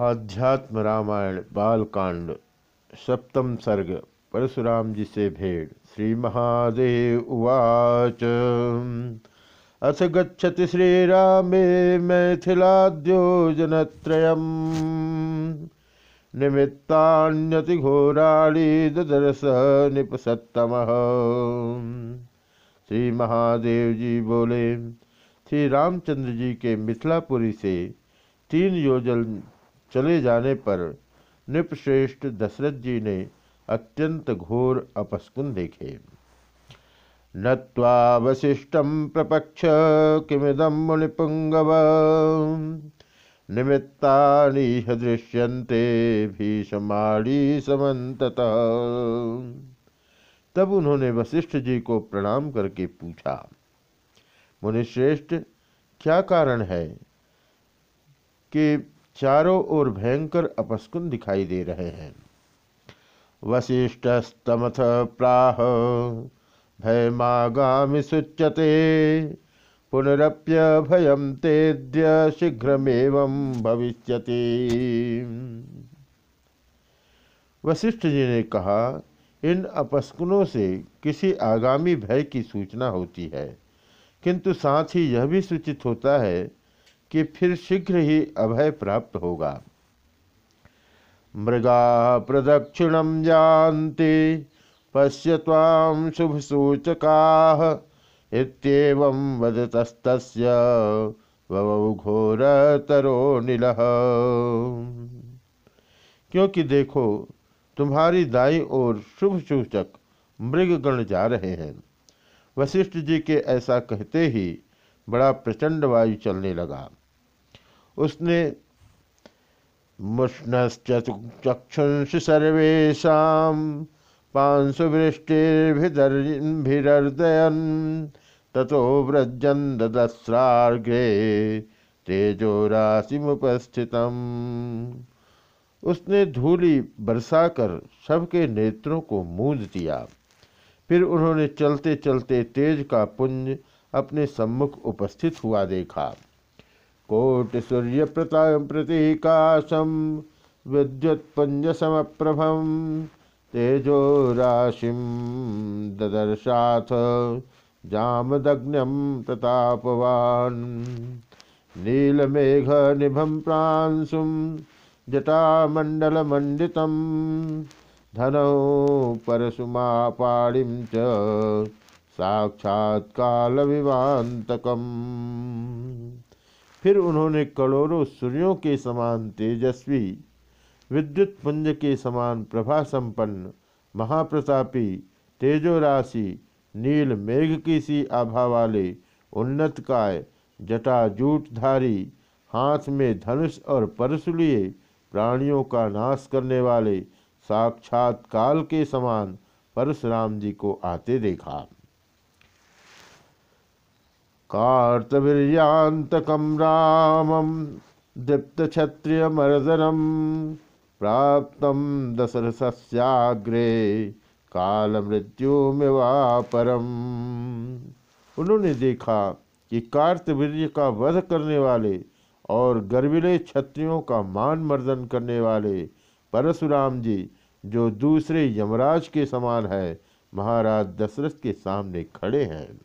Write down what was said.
आध्यात्म रामायण, बालकांड, सप्तम सर्ग, परशुराम जी से भेड़ श्री महादेव उवाच। अथ गच्छति श्रीरामे मैथिलाद्यो जनत्रयम् निमित्तान्यति घोराणी ददरस निपसत्तमः। श्री महादेव जी बोले श्री रामचंद्र जी के मिथिलापुरी से तीन योजन चले जाने पर नृपश्रेष्ठ दशरथ जी ने अत्यंत घोर अपस्कुन देखे। नत्वा वशिष्ठम प्रपक्ष किमिदम मुनिपुंगव। निमित्ता दृश्यन्ते भीषमाणी समत तब उन्होंने वशिष्ठ जी को प्रणाम करके पूछा, मुनिश्रेष्ठ, क्या कारण है कि चारों ओर भयंकर अपस्कुन दिखाई दे रहे हैं। वशिष्ठस्तमथ प्राह भयमागामि सुच्यते, पुनरप्य भयम तेद्य शीघ्रमेव भविष्यति। वशिष्ठ जी ने कहा, इन अपस्कुनों से किसी आगामी भय की सूचना होती है, किंतु साथ ही यह भी सूचित होता है कि फिर शीघ्र ही अभय प्राप्त होगा। मृगा प्रदक्षिणम जानते पश्य ताम शुभ सूचका वदतस्त घोर तरो नील। क्योंकि देखो, तुम्हारी दाई ओर शुभ सूचक मृगगण जा रहे हैं। वशिष्ठ जी के ऐसा कहते ही बड़ा प्रचंड वायु चलने लगा। उसने मुष्णश्चक्षुंश सर्वेशा पांशुवृष्टिर्भिदर्दयन ततो व्रजन दस्राग्रे तेजो राशिमुपस्थित उसने धूली बरसाकर सबके नेत्रों को मूंद दिया फिर उन्होंने चलते चलते तेज का पुंज अपने सम्मुख उपस्थित हुआ देखा। कोटि सूर्य प्रतीकाशम विद्युत्पुंज समप्रभम तेजो राशि ददर्शाथ जामदग्न्यम प्रतापवान नीलमेघ निभम प्रांशुम जटामंडलमंडितम धनौ परशुमापाणिं च साक्षात् कालविवान्तकम् फिर उन्होंने करोड़ों सूर्यों के समान तेजस्वी, विद्युत पुंज के समान प्रभा संपन्न महाप्रतापी, तेजोराशि, नील मेघ की सी आभा वाले, उन्नत काय जटाजूटधारी हाथ में धनुष और परशुलिए प्राणियों का नाश करने वाले साक्षात काल के समान परशुराम जी को आते देखा। कार्तवीर्यान्तकं रामं दीप्तक्षत्रियमर्दनं प्राप्तं दशरथस्याग्रे कालमृत्युमिवापरम। उन्होंने देखा कि कार्तवीर्य का वध करने वाले और गर्विले क्षत्रियों का मान मर्दन करने वाले परशुराम जी, जो दूसरे यमराज के समान है, महाराज दशरथ के सामने खड़े हैं।